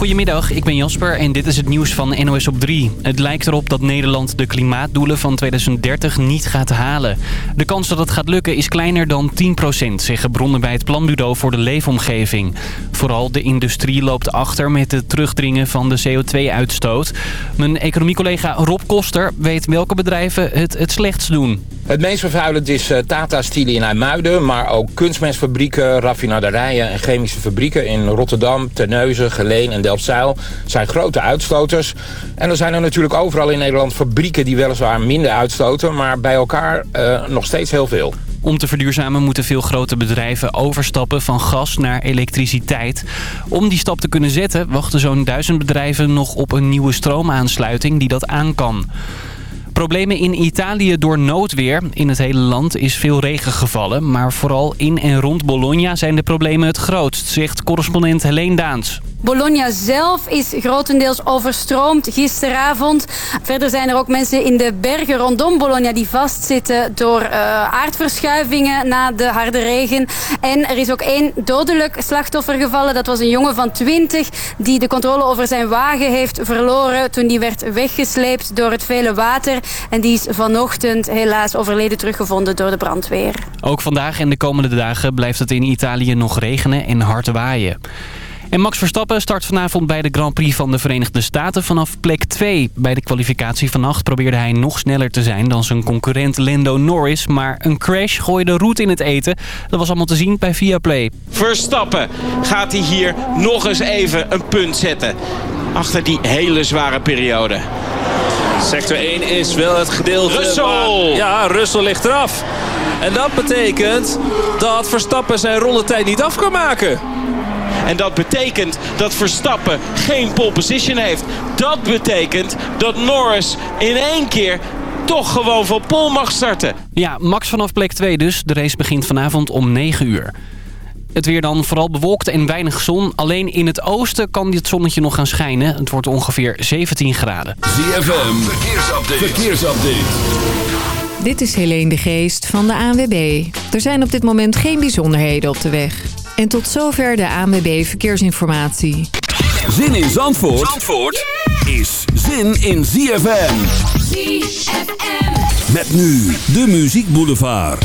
Goedemiddag, ik ben Jasper en dit is het nieuws van NOS op 3. Het lijkt erop dat Nederland de klimaatdoelen van 2030 niet gaat halen. De kans dat het gaat lukken is kleiner dan 10%, zeggen bronnen bij het Planbureau voor de Leefomgeving. Vooral de industrie loopt achter met het terugdringen van de CO2-uitstoot. Mijn economiecollega Rob Koster weet welke bedrijven het het slechtst doen. Het meest vervuilend is eh, Tata Steel in IJmuiden, maar ook kunstmestfabrieken, raffinaderijen en chemische fabrieken in Rotterdam, Terneuzen, Geleen en Delfzijl zijn grote uitstoters. En er zijn er natuurlijk overal in Nederland fabrieken die weliswaar minder uitstoten, maar bij elkaar uh, nog steeds heel veel. Om te verduurzamen moeten veel grote bedrijven overstappen van gas naar elektriciteit. Om die stap te kunnen zetten wachten zo'n duizend bedrijven nog op een nieuwe stroomaansluiting die dat aan kan. Problemen in Italië door noodweer. In het hele land is veel regen gevallen. Maar vooral in en rond Bologna zijn de problemen het grootst, zegt correspondent Helene Daans. Bologna zelf is grotendeels overstroomd gisteravond. Verder zijn er ook mensen in de bergen rondom Bologna die vastzitten door uh, aardverschuivingen na de harde regen. En er is ook één dodelijk slachtoffer gevallen. Dat was een jongen van 20 die de controle over zijn wagen heeft verloren toen die werd weggesleept door het vele water. En die is vanochtend helaas overleden teruggevonden door de brandweer. Ook vandaag en de komende dagen blijft het in Italië nog regenen en hard waaien. En Max Verstappen start vanavond bij de Grand Prix van de Verenigde Staten vanaf plek 2. Bij de kwalificatie vannacht probeerde hij nog sneller te zijn dan zijn concurrent Lando Norris. Maar een crash gooide roet in het eten. Dat was allemaal te zien bij Viaplay. Verstappen gaat hij hier nog eens even een punt zetten. Achter die hele zware periode. Sector 1 is wel het gedeelte... Russell! ja, Russell ligt eraf. En dat betekent dat Verstappen zijn rondetijd niet af kan maken. En dat betekent dat Verstappen geen pole position heeft. Dat betekent dat Norris in één keer toch gewoon van pole mag starten. Ja, Max vanaf plek 2 dus. De race begint vanavond om 9 uur. Het weer dan vooral bewolkt en weinig zon. Alleen in het oosten kan dit zonnetje nog gaan schijnen. Het wordt ongeveer 17 graden. ZFM, verkeersupdate. verkeersupdate. Dit is Helene de Geest van de ANWB. Er zijn op dit moment geen bijzonderheden op de weg. En tot zover de ANWB Verkeersinformatie. Zin in Zandvoort, Zandvoort is zin in ZFM. ZFM. Met nu de Muziek Boulevard.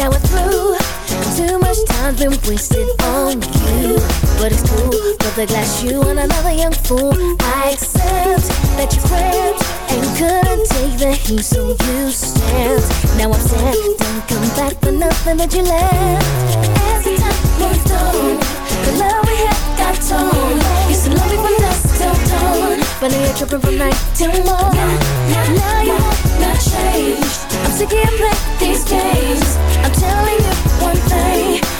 now we're through. Too much time's been wasted on. But it's cool, but the glass you and another young fool. I accept that you cramped and couldn't take the heat, so you stand. Now I'm sad, don't come back for nothing that you left. As the time moved on, the love we had got torn. Used to love me from dusk till dawn, but now you're tripping from night till morn. Now you wanna change. I'm sick of playing these games. I'm telling you one thing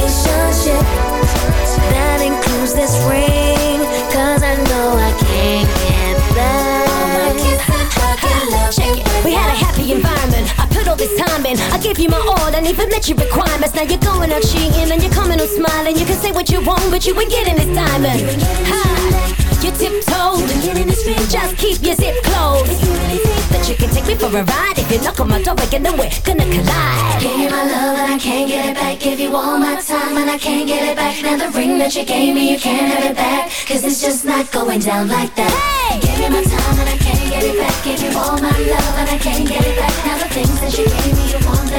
Environment. I put all this time in. I gave you my all and even met your requirements. Now you're going out cheating and you're coming on smiling. You can say what you want, but you ain't getting this diamond. Ha! You tiptoed, just keep your zip closed. If you really think that you can take me for a ride, if you knock on my door again, then we're gonna collide. Give you my love and I can't get it back. Give you all my time and I can't get it back. Now the ring that you gave me, you can't have it back. Cause it's just not going down like that. Hey! Give you my time and I can't get it back. Give you all my love and I can't get it back. Now the things that you gave me,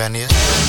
Pennsylvania.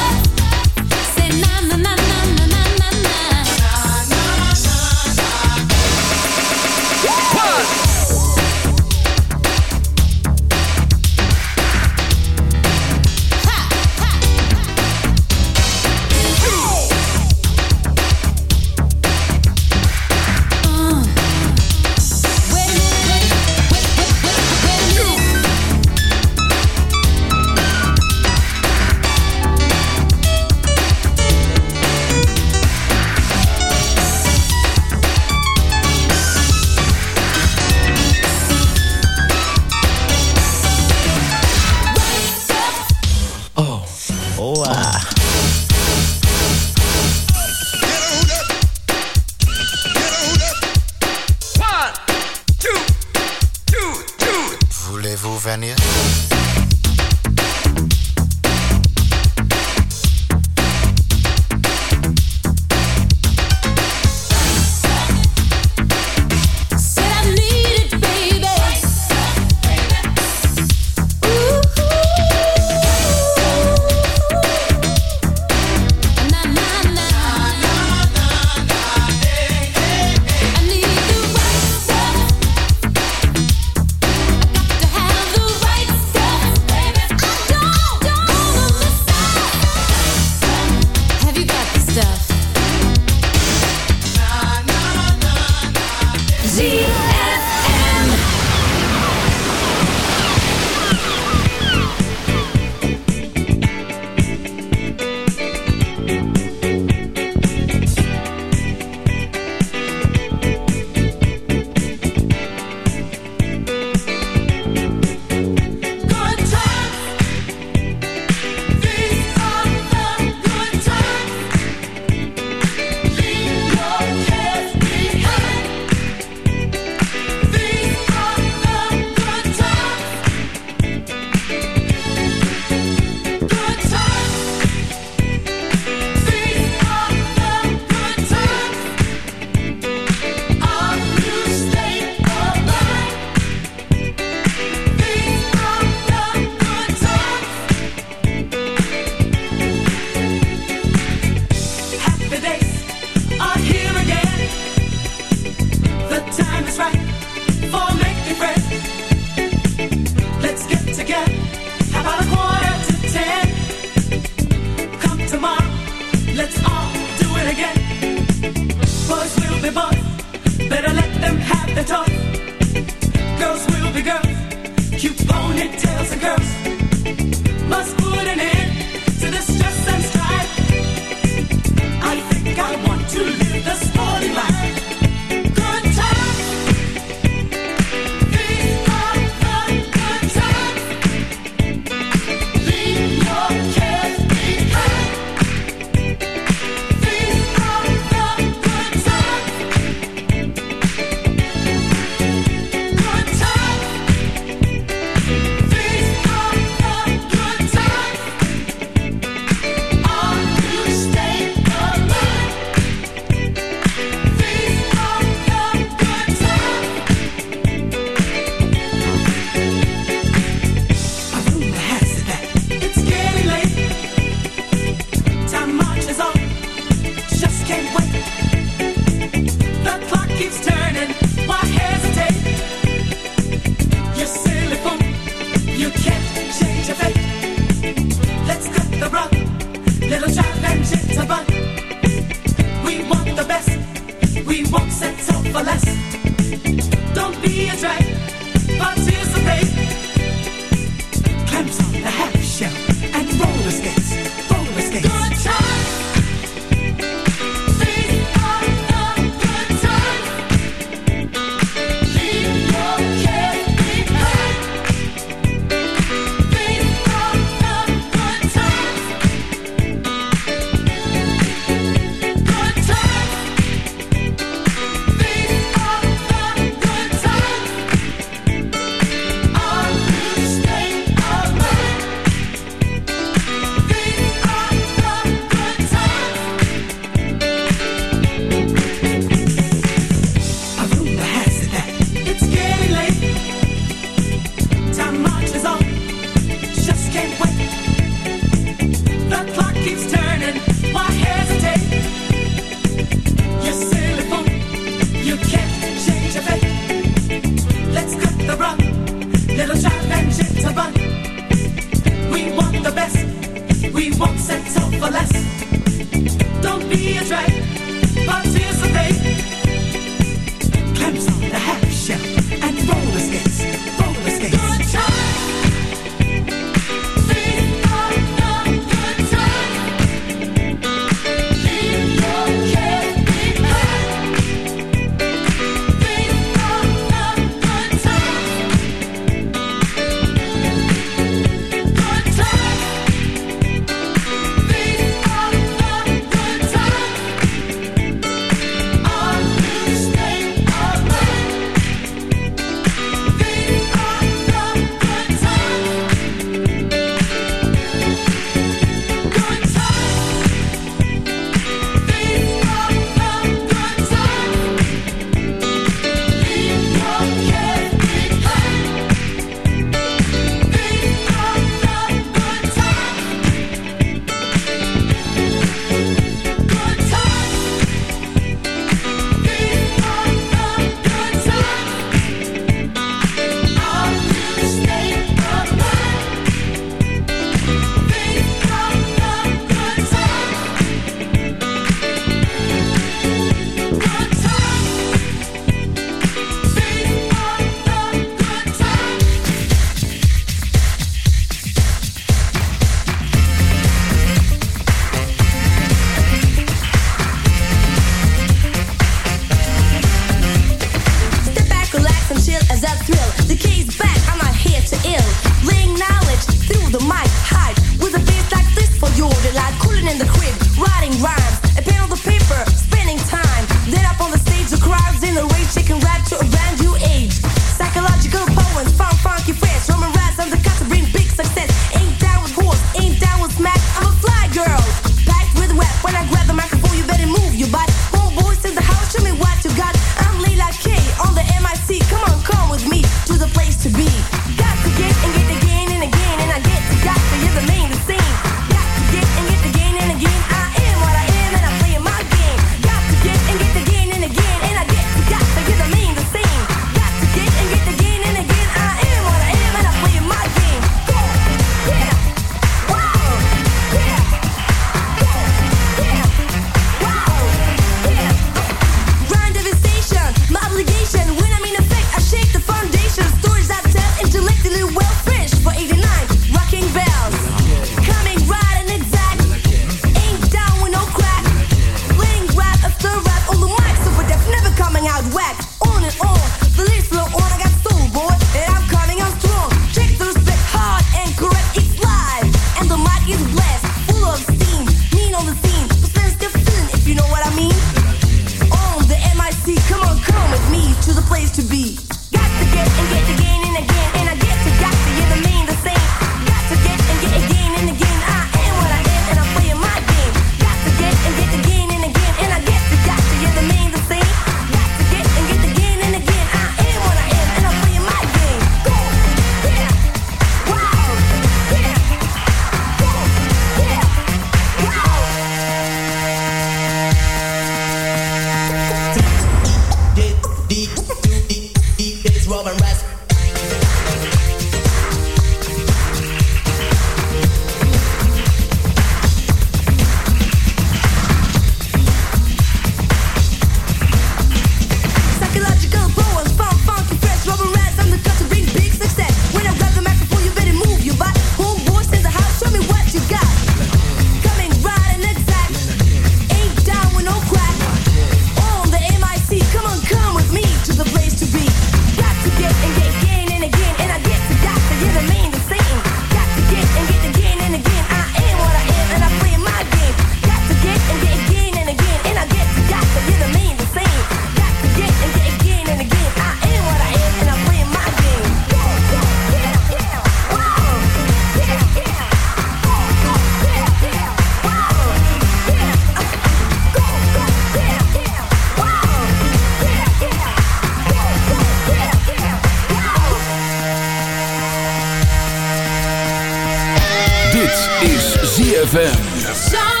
Is ZFM.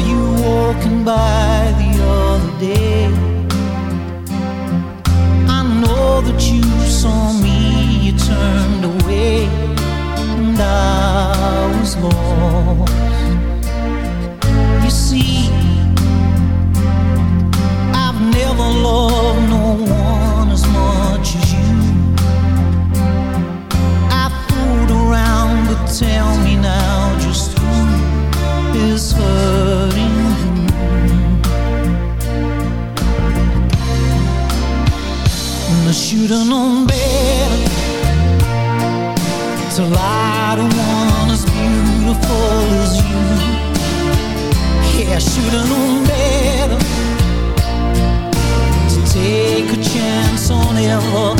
you walking by the other day. I know that you saw me, you turned away, and I was lost. You see, I've never lost. Take a chance on it all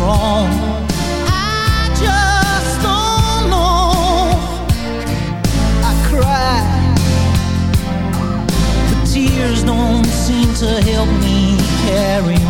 wrong. I just don't know. I cry, The tears don't seem to help me carry on.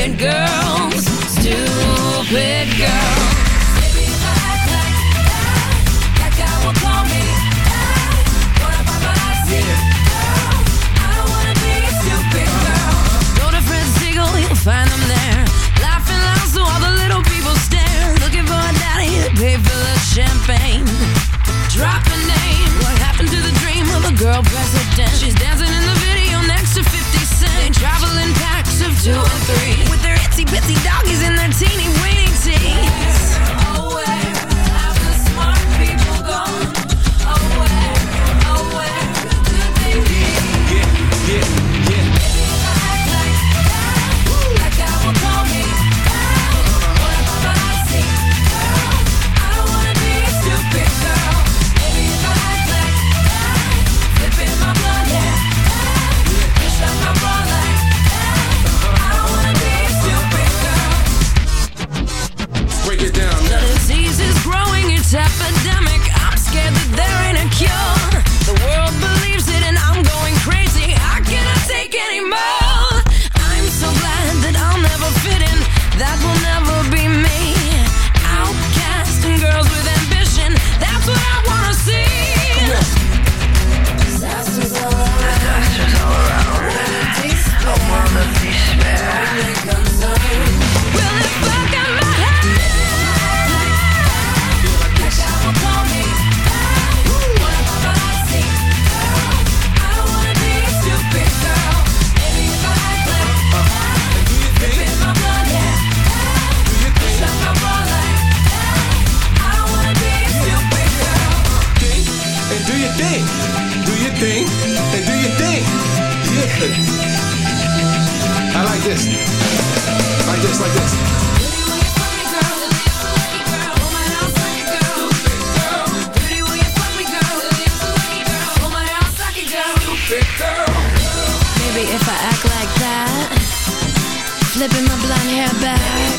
favorite girl. Your thing. Do your thing. And do your thing. Yeah. I like this. Like this, like this. Maybe if I act like that, flipping my blonde hair back,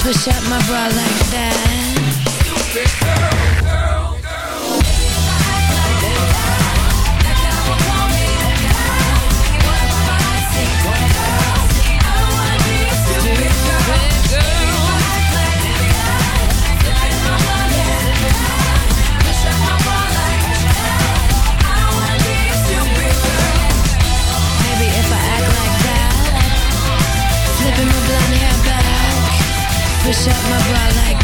push up my bra like that. Push up my bra like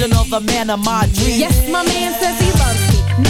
godsend original, the man of my dreams. Yes, my man says he loves me.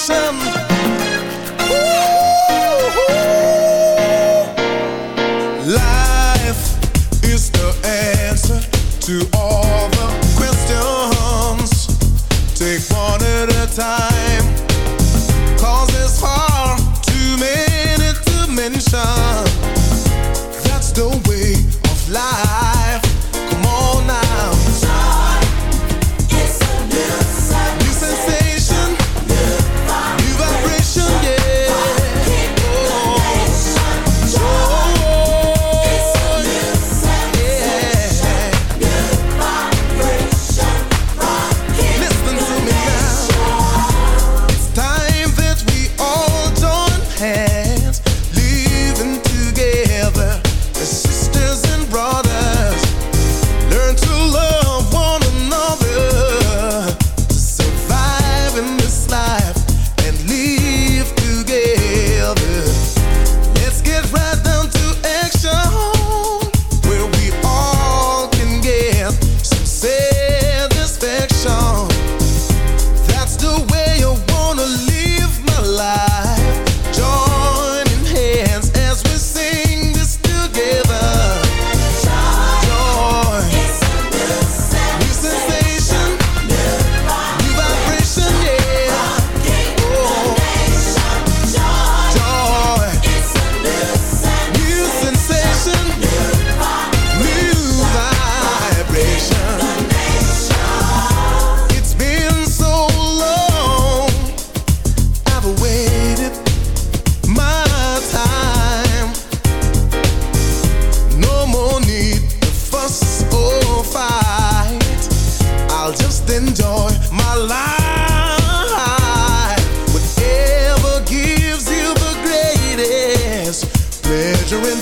some. Life is the answer to all.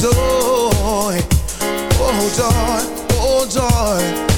joy, oh joy, oh joy